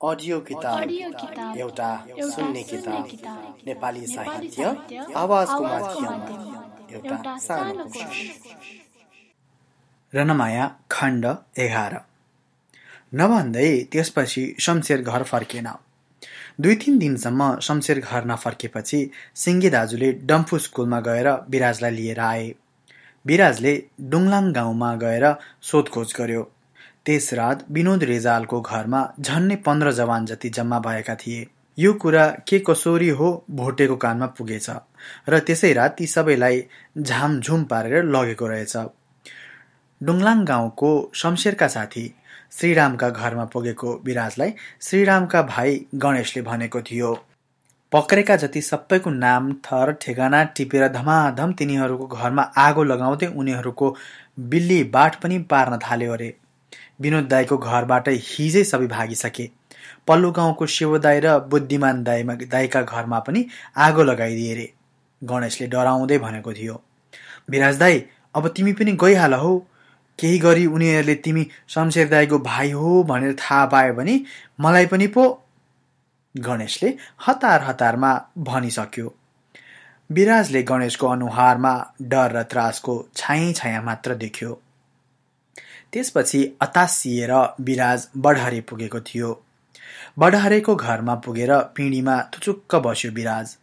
Audio किताब। एउटा सुन्ने किताब। नेपाली साहित्य। आवाजको माध्यममा। एउटा सानो रनमाया खण्ड एघार। नभन्दै त्यसपछि शमशेर घर फर्केन दुई तिन दिनसम्म शमशेर घर नफर्केपछि सिङ्गे दाजुले डम्फु स्कुलमा गएर बिराजलाई लिएर आए। बिराजले डुङलाङ गाउँमा गएर सोधखोज गर्यो। त्यस रात विनोद रेजालको घरमा झन्नै पन्ध्र जवान जति जम्मा भएका थिए। यो कुरा के कसोरी हो भोटेको कानमा पुगेछ र त्यसै रात ती सबैलाई झामझुम पारेर लगेको रहेछ। डुङलाङ गाउँको शमशेरका साथी श्रीरामका घरमा पुगेको विराजलाई श्रीरामका भाइ गणेशले भनेको थियो पक्रेका जति सबैको नाम थर ठेगाना टिपेर धमाधम तिनीहरूको घरमा आगो लगाउँदै उनीहरूको बिल्ली बाट पनि पार्न थाल्यो अरे। विनोद दाईको घरबाटै हिजै सबै भागिसके। पल्लो गाउँको शिव दाई र बुद्धिमान दाईमा दाईका घरमा पनि आगो लगाइदिए रे। गणेशले डराउँदै भनेको थियो विराज दाई अब तिमी पनि गइहाल हौ। केही गरी उनीहरूले तिमी शमशेर दाईको भाइ हो भनेर थाहा पायो भने मलाई पनि पो गणेशले हतार हतारमा भनिसक्यो। विराजले गणेशको अनुहारमा डर र त्रासको छाया छाया मात्र देख्यो। त्यसपछि अतासिएर विराज बढहरे पुगेको थियो। बढहरेको घरमा पुगेर पिँढीमा थुचुक्क बस्यो विराज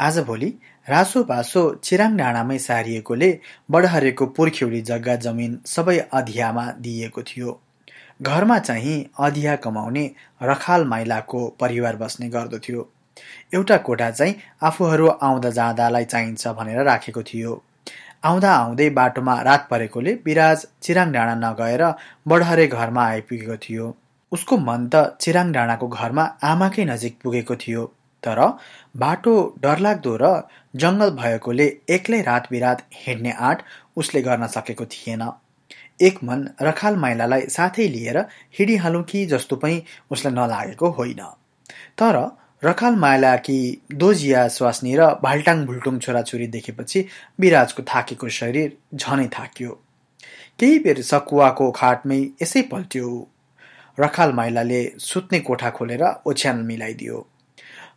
आजभोलि रासो बासो चिराङ डाँडामै सारिएकोले बढहरेको पुर्ख्यौली जग्गा जमिन सबै अधियामा दिइएको थियो। घरमा चाहिँ अधिया कमाउने रखाल माइलाको परिवार बस्ने गर्दथ्यो एउटा कोठा चाहिँ आफूहरू आउँदा जाँदालाई चाहिन्छ भनेर राखेको थियो। आउँदा आउँदै बाटोमा रात परेकोले विराज चिराङ डाँडा नगएर बढहरे घरमा आइपुगेको थियो। उसको मन त चिराङ डाँडाको घरमा आमाकै नजिक पुगेको थियो तर बाटो डरलाग्दो र जङ्गल भएकोले एक्लै रात बिरात हिँड्ने आँट उसले गर्न सकेको थिएन। एक मन रखाल माइलालाई साथै लिएर हिँडिहालौँ कि जस्तो पनि उसलाई नलागेको होइन। तर रखाल माइलाकी दोजिया स्वास्नी र भाल्टाङ भुल्टुङ छोराछोरी देखेपछि विराजको थाकेको शरीर झनै थाक्यो। केही बेर सकुवाको खाटमै यसै पल्ट्यो। रखाल माइलाले सुत्ने कोठा खोलेर ओछ्यान मिलाइदियो।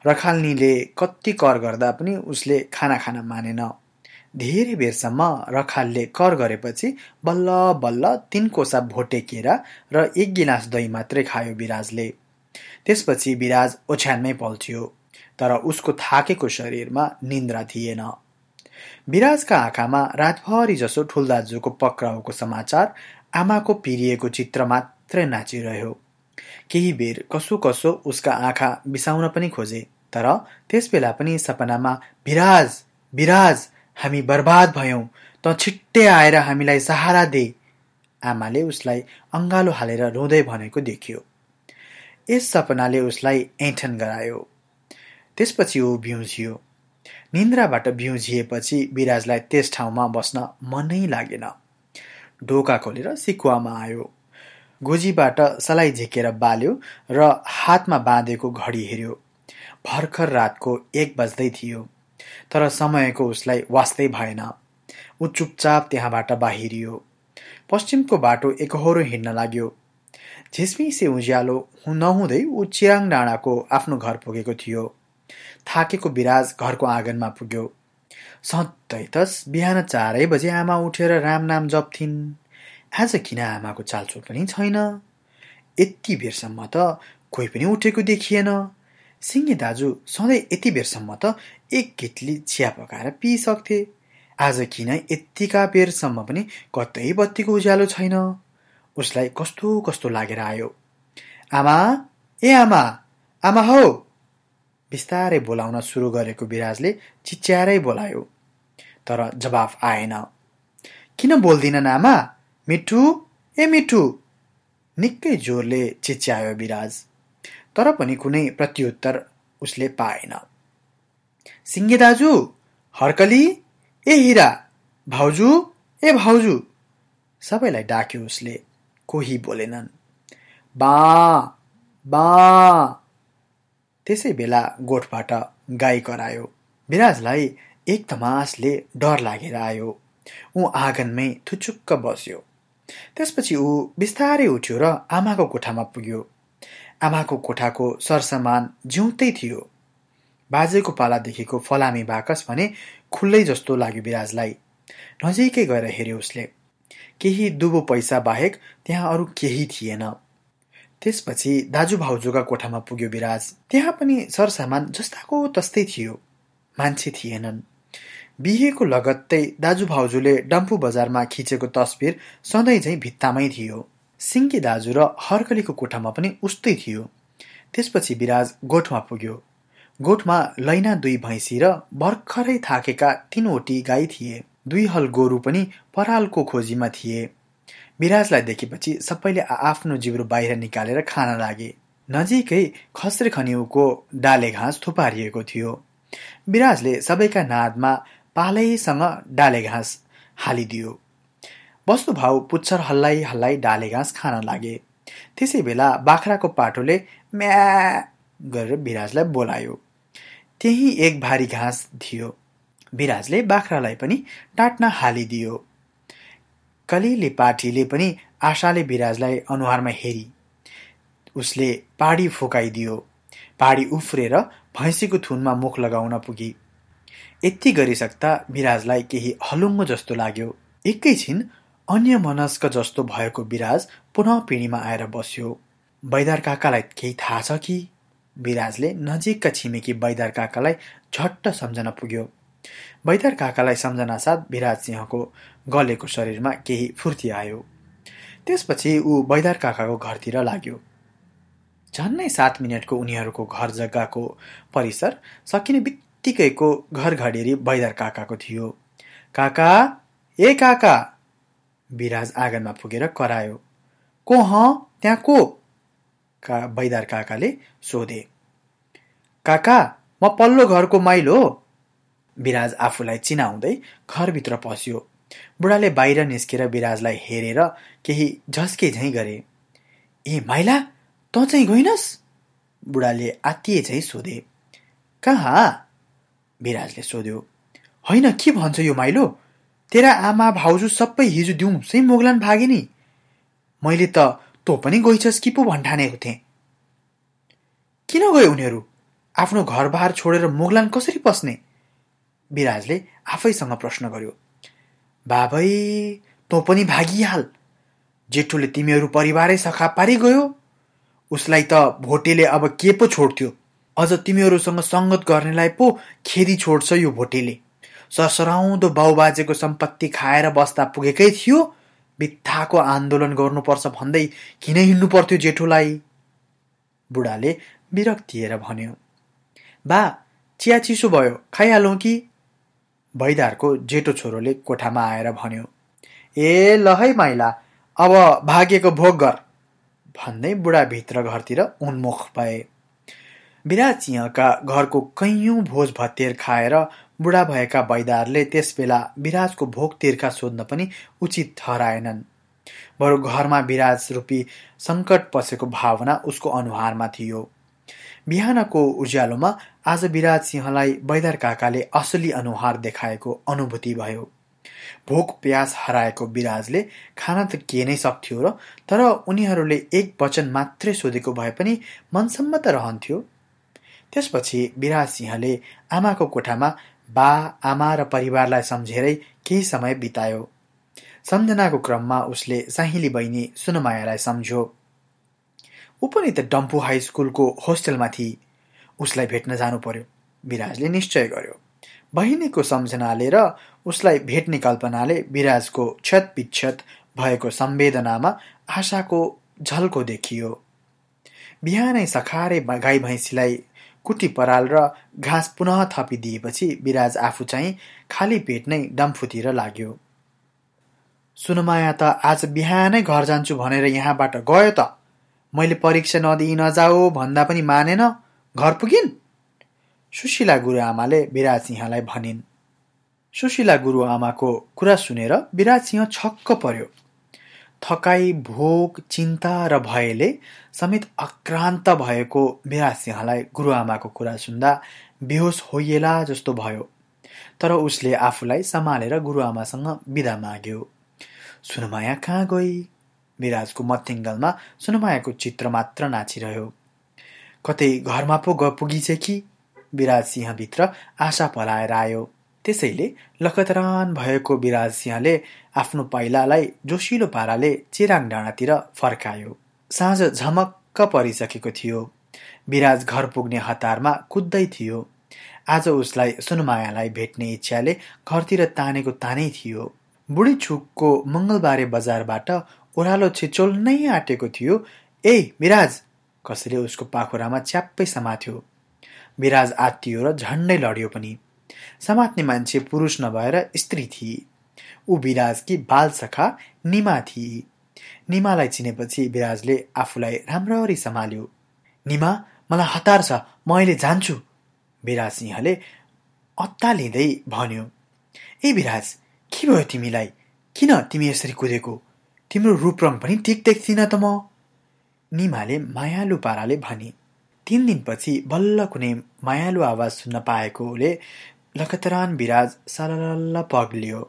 रखाल्नीले कति कर गर्दा पनि उसले खाना खान मानेन। धेरै बेरसम्म रखालले कर गरेपछि बल्ल बल्ल तिन कोसा भोटे केरा र एक गिलास दही मात्रै खायो विराजले। त्यसपछि विराज ओछ्यानमै पल्थ्यो तर उसको थाकेको शरीरमा निन्द्रा थिएन। विराजका आँखामा रातभरि जसो ठुल्दाजुको पक्राउको समाचार आमाको पिरिएको चित्र मात्रै नाचिरह्यो। केही बेर कसो कसो उसका आँखा बिसाउन पनि खोजे तर त्यस बेला पनि सपनामा विराज विराज हामी बर्बाद भयौँ त छिट्टै आएर हामीलाई सहारा दे। आमाले उसलाई अङ्गालो हालेर रुँदै भनेको देखियो। यस सपनाले उसलाई ऐठन गरायो। त्यसपछि ऊ बिउजियो निन्द्राबाट बिउजिएपछि विराजलाई त्यस ठाउँमा बस्न मनै लागेन। ढोका खोलेर सिकुवामा आयो। गोजीबाट सलाई झिकेर बाल्यो र हातमा बाँधेको घडी हेऱ्यो। भर्खर रातको एक बज्दै थियो तर समयको उसलाई वास्तै भएन। ऊ चुपचाप त्यहाँबाट बाहिरियो। पश्चिमको बाटो एकहोरो हिँड्न लाग्यो। झिसमिसे उज्यालो नहुँदै ऊ चिराङ डाँडाको आफ्नो घर पुगेको थियो। थाकेको बिराज घरको आँगनमा पुग्यो। सधैँ त बिहान चारै बजे आमा उठेर राम नाम जप्थिन्। आज किन आमाको चालचोल पनि छैन? यति बेरसम्म त कोही पनि उठेको देखिएन। सिङ्गे दाजु सधैँ यति बेरसम्म त एक किटली चिया पकाएर पिइसक्थे। आज किन यत्तिका बेरसम्म पनि कतै बत्तीको उज्यालो छैन? उसलाई कस्तो कस्तो लागेर आयो। आमा ए आमा आमा हौ। बिस्तारै बोलाउन सुरु गरेको विराजले चिच्यारै बोलायो। तर जवाफ आएन। किन बोल्दिनन् आमा? मिठु ए मिठु। निकै जोरले चिच्यायो विराज तर पनि कुनै प्रत्युत्तर उसले पाएन। सिङ्गे दाजु हर्कली ए हिरा भाउजू ए भाउजू। सबैलाई डाक्यो उसले। कोही बोलेनन्। बा बा। त्यसै बेला गोठबाट गाई करायो। विराजलाई एक तमासले डर लागेर आयो। ऊ आँगनमै थुचुक्क बस्यो। त्यसपछि ऊ बिस्तारै उठ्यो र आमाको कोठामा पुग्यो। आमाको कोठाको सरसामान जिउँतै थियो। बाजेको पालादेखिको फलामे बाकस भने खुल्लै जस्तो लाग्यो बिराजलाई नजिकै गएर हेऱ्यो उसले। केही दुबो पैसा बाहेक त्यहाँ अरू केही थिएन। त्यसपछि दाजु भाउजूका कोठामा पुग्यो बिराज त्यहाँ पनि सरसामान जस्ताको तस्तै थियो। मान्छे थिएनन्। बिहेको लगत्तै दाजु भाउजूले डम्फु बजारमा खिचेको तस्बिर सधैँ झैँ भित्तामै थियो। सिङ्गे दाजु र हर्कलीको कोठामा पनि उस्तै थियो। त्यसपछि बिराज गोठमा पुग्यो। गोठमा लैना दुई भैँसी र भर्खरै थाकेका तिनवटी गाई थिए। दुई हल गोरु पनि परालको खोजीमा थिए। बिराजलाई देखेपछि सबैले आफ्नो जिब्रो बाहिर निकालेर खान लागे। नजिकै खस्रे खनिउको डाले घाँस थुपारिएको थियो। बिराजले सबैका नादमा पालैसँग डाले घाँस हालिदियो। वस्तुभाव पुच्छर हल्लाइ हल्लाइ डाले घाँस खान लागे। त्यसै बेला बाख्राको पाटोले म्या गरेर बिराजलाई बोलायो। त्यही एक भारी घाँस थियो। बिराजले बाख्रालाई पनि टाट्न हालिदियो। कलिले पाठीले पनि आशाले बिराजलाई अनुहारमा हेरी। उसले पाडी फुकाइदियो। पाडी उफ्रेर भैँसीको थुनमा मुख लगाउन पुगी। यति गरिसक्दा बिराजलाई केही हलुङ्गो जस्तो लाग्यो। एकैछिन अन्य मनस्क जस्तो भएको बिराज पुनः पिँढीमा आएर बस्यो। बैदार काकालाई केही थाहा छ कि? बिराजले नजिकका छिमेकी बैदार काकालाई झट्ट सम्झना पुग्यो। बैदार काकालाई सम्झना साथ बिराज सिंहको गलेको शरीरमा केही फुर्ती आयो। त्यसपछि ऊ बैदार काकाको घरतिर लाग्यो। झन्नै सात मिनटको उनीहरूको घर जग्गाको परिसर सकिने बित्तिकैको घर घडेरी बैदार काकाको थियो। काका ए काका! बिराज आँगनमा पुगेर करायो। को ह त्यहाँ को? का बैदार काकाले सोधे। काका म पल्लो घरको माइल हो। बिराज आफूलाई चिनाउँदै घरभित्र पस्यो। बुढाले बाहिर निस्केर बिराजलाई हेरेर केही झस्के झैँ गरे ए माइला त चाहिँ गइनस्? बुढाले आत्तिए झैँ सोधे। कहाँ? बिराजले सोध्यो। होइन के भन्छ यो माइलो? तेरा आमा भाउजू सबै हिजो दिउँसै मोगलान भागे नि मैले त तँ पनि गइछस् कि पो भन्ठानेको थिएँ किन गयो उनीहरू? आफ्नो घरबार छोडेर मोगलान कसरी पस्ने? बिराजले आफैसँग प्रश्न गर्यो बाबै तँ पनि भागिहाल। जेठोले तिमीहरू परिवारै सखा पारी गयो उसलाई त भोटेले अब के पो छोड्थ्यो? अझ तिमीहरूसँग सङ्गत गर्नेलाई पो खेदी छोड्छ यो भोटेले। सरसराउँदो बाउबाजेको सम्पत्ति खाएर बस्दा पुगेकै थियो बित्थाको आन्दोलन गर्नुपर्छ भन्दै किन हिँड्नु पर्थ्यो जेठोलाई। बुढाले विरक्तिएर भन्यो बा चिया चिसो भयो खाइहालौँ कि? भैदारको जेठो छोरोले कोठामा आएर भन्यो ए ल है माइला अब भागेको भोग गर भन्दै बुढा भित्र घरतिर उन्मुख भए। सिंहका घरको कैयौँ भोज भत्तेर खाएर बुढा भएका बैदारले त्यस बेला विराजको भोग तिर्खा सोध्न पनि उचित ठहराएनन्। बरु घरमा विराज रूपी सङ्कट पसेको भावना उसको अनुहारमा थियो। बिहानको उज्यालोमा आज विराज सिंहलाई बैदर काकाले असली अनुहार देखाएको अनुभूति भयो। भोक प्यास हराएको विराजले खाना त के नै सक्थ्यो र तर उनीहरूले एक वचन मात्रै सोधेको भए पनि मनसम्म त रहन्थ्यो। त्यसपछि विराज सिंहले आमाको कोठामा बा आमा र परिवारलाई सम्झेरै केही समय बितायो। सम्झनाको क्रममा उसले साहिली बहिनी सुनमायालाई सम्झ्यो। ऊ पनि त डम्फु हाई स्कुलको होस्टेलमा थिए उसलाई भेट्न जानु पर्यो विराजले निश्चय गर्यो। बहिनीको सम्झनाले र उसलाई भेट्ने कल्पनाले विराजको क्षत भएको सम्वेदनामा आशाको झल्को देखियो। बिहानै सखारे गाई भैँसीलाई कुटी पराल र घाँस पुनः थपिदिएपछि विराज आफू चाहिँ खाली पेट नै डम्फुतिर लाग्यो। सुनमाया त आज बिहानै घर जान्छु भनेर यहाँबाट गयो त। मैले परीक्षा नदिई नजाऊ भन्दा पनि मानेन। घर पुगिन्? सुशीला गुरुआमाले विराज सिंहलाई भनिन्। सुशीला गुरुआमाको कुरा सुनेर विराज सिंह छक्क पर्यो। थकाई भोक चिन्ता र भयले समेत आक्रान्त भएको विराज सिंहलाई गुरुआमाको कुरा सुन्दा बेहोस होइएला जस्तो भयो। तर उसले आफूलाई सम्हालेर गुरुआमासँग बिदा माग्यो। सुनमाया कहाँ गई? विराजको मथिङ्गलमा सुनमायाको चित्र मात्र नाचिरह्यो। कतै घरमा पो ग पुगिछ कि? विराज सिंहभित्र आशा पलाएर आयो। त्यसैले लखतरान भएको विराज सिंहले आफ्नो पाइलालाई जोसिलो पाराले चिराङ डाँडातिर फर्कायो। साँझ झमक्क परिसकेको थियो। विराज घर पुग्ने हतारमा कुद्दै थियो। आज उसलाई सुनमायालाई भेट्ने इच्छाले घरतिर तानेको तानै थियो। बुढी छुकको मङ्गलबारे बजारबाट ओह्रालो छिचोल नै आँटेको थियो। ए विराज कसैले उसको पाखुरामा च्याप्पै समात्यो। विराज आत्तियो र झन्डै लड्यो पनि। समात्ने मान्छे पुरुष नभएर स्त्री थिए। ऊ विराजकी बालसखा निमा थिए। निमालाई चिनेपछि विराजले आफूलाई राम्ररी सम्हाल्यो। निमा मलाई हतार छ। म अहिले जान्छु विराज सिंहले अत्तालिँदै भन्यो। ए विराज के भयो तिमीलाई? किन तिमी यसरी कुदेको? तिम्रो रूपरङ पनि ठिक देख्दिन त म। निमाले मायालु पाराले भने। तिन दिनपछि बल्ल कुनै मायालु आवाज सुन्न पाएकोले लखतरान विराज सलल्ल पग्लियो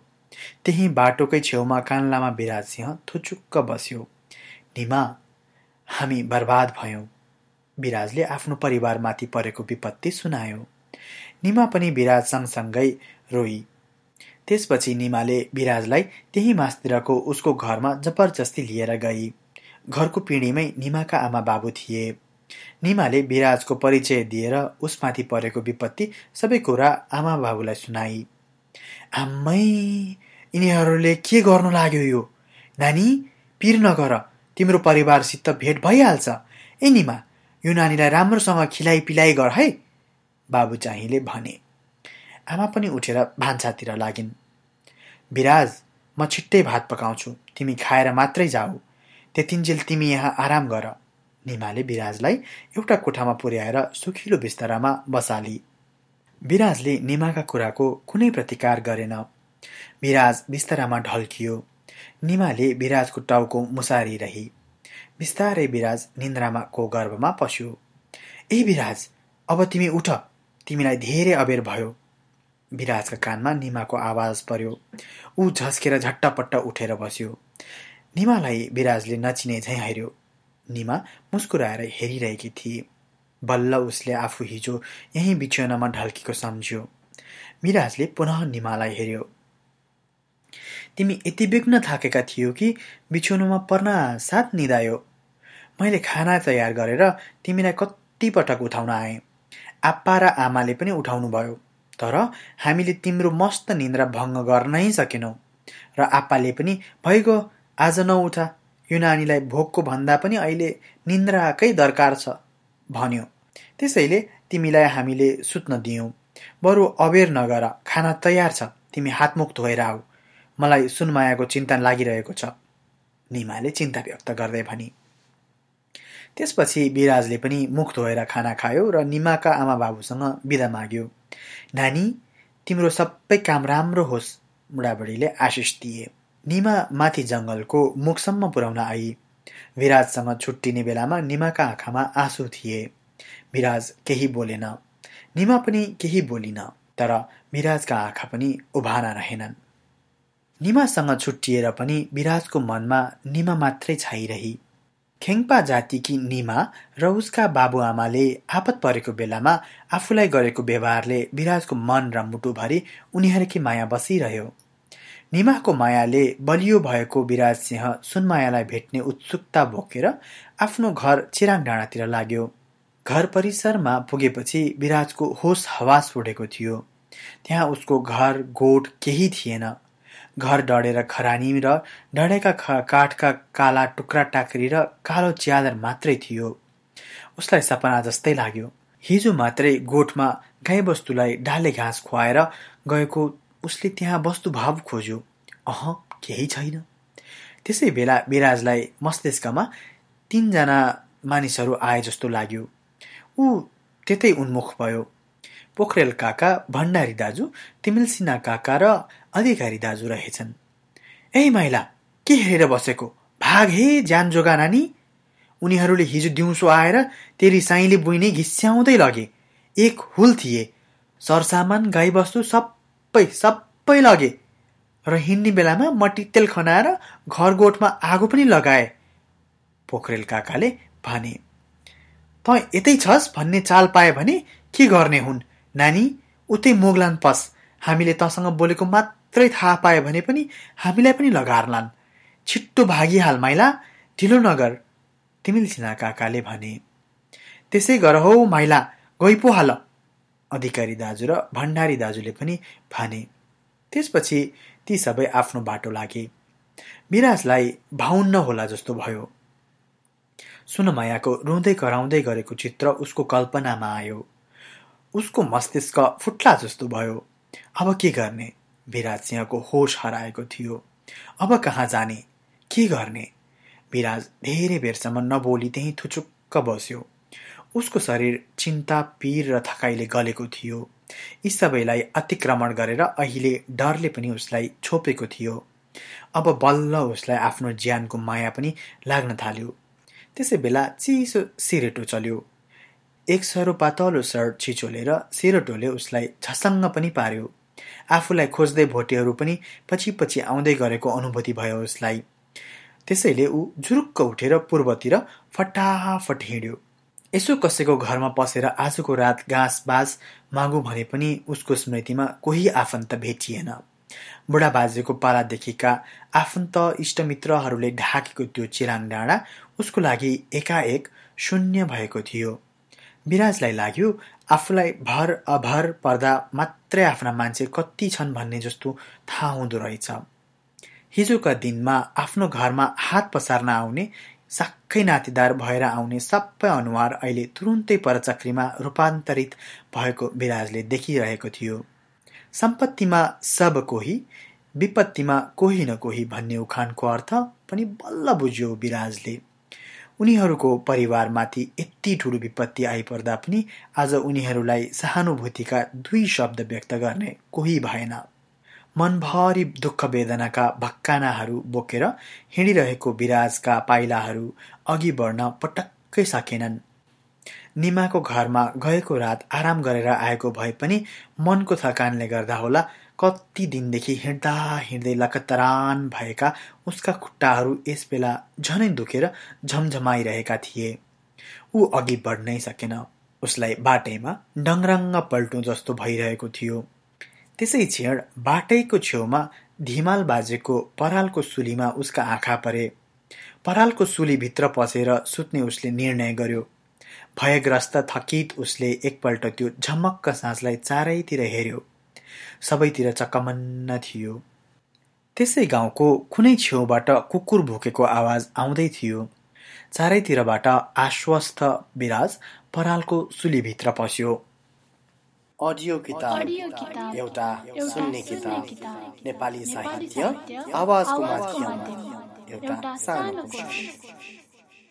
त्यही बाटोकै छेउमा कान्लामा विराज सिंह थुचुक्क बस्यो। निमा हामी बर्बाद भयौँ। विराजले आफ्नो परिवारमाथि परेको विपत्ति सुनायो। निमा पनि विराज सँगसँगै रोई त्यसपछि निमाले विराजलाई त्यही मासतिरको उसको घरमा जबरजस्ती लिएर गई। घरको पिँढीमै निमाका आमा बाबु थिए। निमाले विराजको परिचय दिएर उसमाथि परेको विपत्ति सबै कुरा आमा बाबुलाई सुनाई। आम्मै यिनीहरूले के गर्नु लाग्यो यो? नानी पिर नगर। तिम्रो परिवारसित भेट भइहाल्छ। ए निमा यो नानीलाई राम्रोसँग खिलाइ पिलाइ गर है। बाबु चाहिँले भने। आमा पनि उठेर भान्सातिर लागिन्। विराज म छिट्टै भात पकाउँछु। तिमी खाएर मात्रै जाऊ। त्यतिन्जेल तिमी यहाँ आराम गर। निमाले विराजलाई एउटा कोठामा पुर्याएर सुखिलो बिस्तारामा बसाली। विराजले निमाका कुराको कुनै प्रतिकार गरेन। विराज बिस्तारामा ढल्कियो। निमाले विराजको टाउको रही बिस्तारै विराज निन्द्रामा को गर्भमा पस्यो। ए विराज अब तिमी उठ। तिमीलाई धेरै अबेर भयो। विराजका कानमा निमाको आवाज पर्यो। ऊ झस्केर झट्टपट्ट उठेर बस्यो। निमालाई विराजले नचिने झैँ हेऱ्यो। निमा मुस्कुराएर हेरिरहेकी थिए। बल्ल उसले आफू हिजो यहीँ बिछोनामा ढल्केको सम्झ्यो। मिराजले पुनः निमालाई हेऱ्यो। तिमी यति बेग्न थाकेका थियो कि बिछोनामा पर्न साथ निदायो मैले खाना तयार गरेर तिमीलाई कति पटक उठाउन आएँ। आप्पा र आमाले पनि उठाउनु भयो तर हामीले तिम्रो मस्त निन्द्रा भङ्ग गर्नै सकेनौँ। र आप्पाले पनि भइगयो आज नउठा। यो नानीलाई भोकको भन्दा पनि अहिले निन्द्राकै दरकार छ। भन्यो। त्यसैले तिमीलाई हामीले सुत्न दियौँ। बरु अबेर नगर खाना तयार छ। तिमी हातमुख धोएर आऊ। मलाई सुनमायाको चिन्ता लागिरहेको छ। निमाले चिन्ता व्यक्त गर्दै भनी। त्यसपछि विराजले पनि मुख धोएर खाना खायो र निमाका आमा बाबुसँग बिदा माग्यो। नानी तिम्रो सबै काम राम्रो होस् बुढाबुढीले आशिष दिए। निमा माथि जङ्गलको मुखसम्म पुर्याउन आई। विराजसँग छुट्टिने बेलामा निमाका आँखामा आँसु थिए। विराज केही बोलेन। निमा पनि केही बोलिन तर विराजका आँखा पनि उभाना रहेनन्। निमासँग छुट्टिएर पनि विराजको मनमा निमा मात्रै छाइरही। खेङ्पा जातिकी निमा र उसका बाबुआमाले आपत परेको बेलामा आफूलाई गरेको व्यवहारले विराजको मन र मुटुभरि उनीहरूकै माया बसिरह्यो। निमाको मायाले बलियो भएको विराज सिंह सुनमायालाई भेट्ने उत्सुकता बोकेर आफ्नो घर चिराङ डाँडातिर लाग्यो। घर परिसरमा पुगेपछि विराजको होस हवास उडेको थियो। त्यहाँ उसको घर गोठ केही थिएन। घर डढेर खरानी र डढेका काठका काला टुक्रा टाक्री र कालो च्यादर मात्रै थियो। उसलाई सपना जस्तै लाग्यो। हिजो मात्रै गोठमा गाईबस्तुलाई डाले घाँस खुवाएर गएको उसले त्यहाँ वस्तुभाव खोज्यो। अह केही छैन। त्यसै बेला विराजलाई मस्तिष्कमा तिनजना मानिसहरू आए जस्तो लाग्यो। ऊ त्यतै उन्मुख भयो। पोखरेल काका भण्डारी दाजु तिमिल सिन्हा काका र अधिकारी दाजु रहेछन्। ए माइला के हेरेर बसेको? भाग हे ज्यान जोगा नानी उनीहरूले हिजो दिउँसो आएर तेरी साइले बुइने घिस्याउँदै लगे। एक हुल थिए। सरसामान गाईबस्तु सबै सबै लगे। र हिँड्ने बेलामा मट्टितेल खनाएर घर गोठमा आगो पनि लगाए। पोखरेल काकाले भने त यतै छस् भन्ने चाल पाए भने के गर्ने हुन्? नानी उतै मोगलान पस। हामीले तसँग बोलेको मात्रै थाहा पाए भने पनि हामीलाई पनि लगार्लान्। छिट्टो भागिहाल माइला ढिलो नगर तिमिल काकाले भने। त्यसै गर हौ माइला गइ पो हाल अधिकारी दाजु र भण्डारी दाजुले पनि भने। त्यसपछि ती सबै आफ्नो बाटो लागे। मिराजलाई भाउन्न होला जस्तो भयो। सुनमायाको रुँदै कराउँदै गरेको चित्र उसको कल्पनामा आयो। उसको मस्तिष्क फुट्ला जस्तो भयो। अब के गर्ने? विराज सिंहको होस हराएको थियो। अब कहाँ जाने? के गर्ने? विराज धेरै बेरसम्म नबोली त्यही थुचुक्क बस्यो। उसको शरीर चिन्ता पीर र थकाइले गलेको थियो। यी सबैलाई अतिक्रमण गरेर अहिले डरले पनि उसलाई छोपेको थियो। अब बल्ल उसलाई आफ्नो ज्यानको माया पनि लाग्न थाल्यो। त्यसै बेला चिसो सिरेटो चल्यो। एक सरो पातलो सर्ट छिचोलेर सिरेटोले उसलाई झसङ्ग पनि पार्यो। आफूलाई खोज्दै भोटेहरू पनि पछि पछि आउँदै गरेको अनुभूति भयो उसलाई। त्यसैले ऊ झुरुक्क उठेर पूर्वतिर फटाफट हिँड्यो। यसो कसैको घरमा पसेर आजको रात घाँस बाँस मागु भने पनि उसको स्मृतिमा कोही आफन्त भेटिएन। बुढाबाजेको पालादेखिका आफन्त इष्टमित्रहरूले ढाकेको त्यो चिराङ डाँडा उसको लागि एकाएक शून्य भएको थियो। विराजलाई लाग्यो आफूलाई भर अभर पर्दा मात्रै आफ्ना मान्छे कति छन् भन्ने जस्तो थाहा हुँदो रहेछ। हिजोका दिनमा आफ्नो घरमा हात पसार्न आउने साक्कै नातेदार भएर आउने सबै अनुहार अहिले तुरुन्तै परचक्रीमा रूपान्तरित भएको विराजले देखिरहेको थियो। सम्पत्तिमा सब कोही विपत्तिमा कोही न कोही भन्ने उखानको अर्थ पनि बल्ल बुझ्यो विराजले उनीहरूको परिवारमाथि यति ठुलो विपत्ति आइपर्दा पनि आज उनीहरूलाई सहानुभूतिका दुई शब्द व्यक्त गर्ने कोही भएन। मनभरि दुःख वेदनाका भक्कानाहरू बोकेर हिँडिरहेको विराजका पाइलाहरू अघि बढ्न पटक्कै सकेनन्। निमाको घरमा गएको रात आराम गरेर आएको भए पनि मनको थकानले गर्दा होला कति दिनदेखि हिँड्दा हिँड्दै लकतरान भएका उसका खुट्टाहरू यस बेला झनै दुखेर झमझमाइरहेका थिए। ऊ अघि बढ्नै सकेन। उसलाई बाटैमा डङरङ्ग पल्टु जस्तो भइरहेको थियो। त्यसै क्षण बाटैको छेउमा धिमाल बाजेको परालको सुलीमा उसका आँखा परे। परालको सुलीभित्र पसेर सुत्ने उसले निर्णय गर्यो। भयग्रस्त थकित उसले एकपल्ट त्यो झमक्क साँझलाई चारैतिर हेऱ्यो। सबैतिर चकमन्न थियो। त्यसै गाउँको कुनै छेउबाट कुकुर भुकेको आवाज आउँदै थियो। चारैतिरबाट आश्वस्त विराज परालको सुलीभित्र पस्यो। अडियो किताब। एउटा सुन्ने किताब। नेपाली साहित्य। आवाजको माध्यम एउटा सानो कोसिस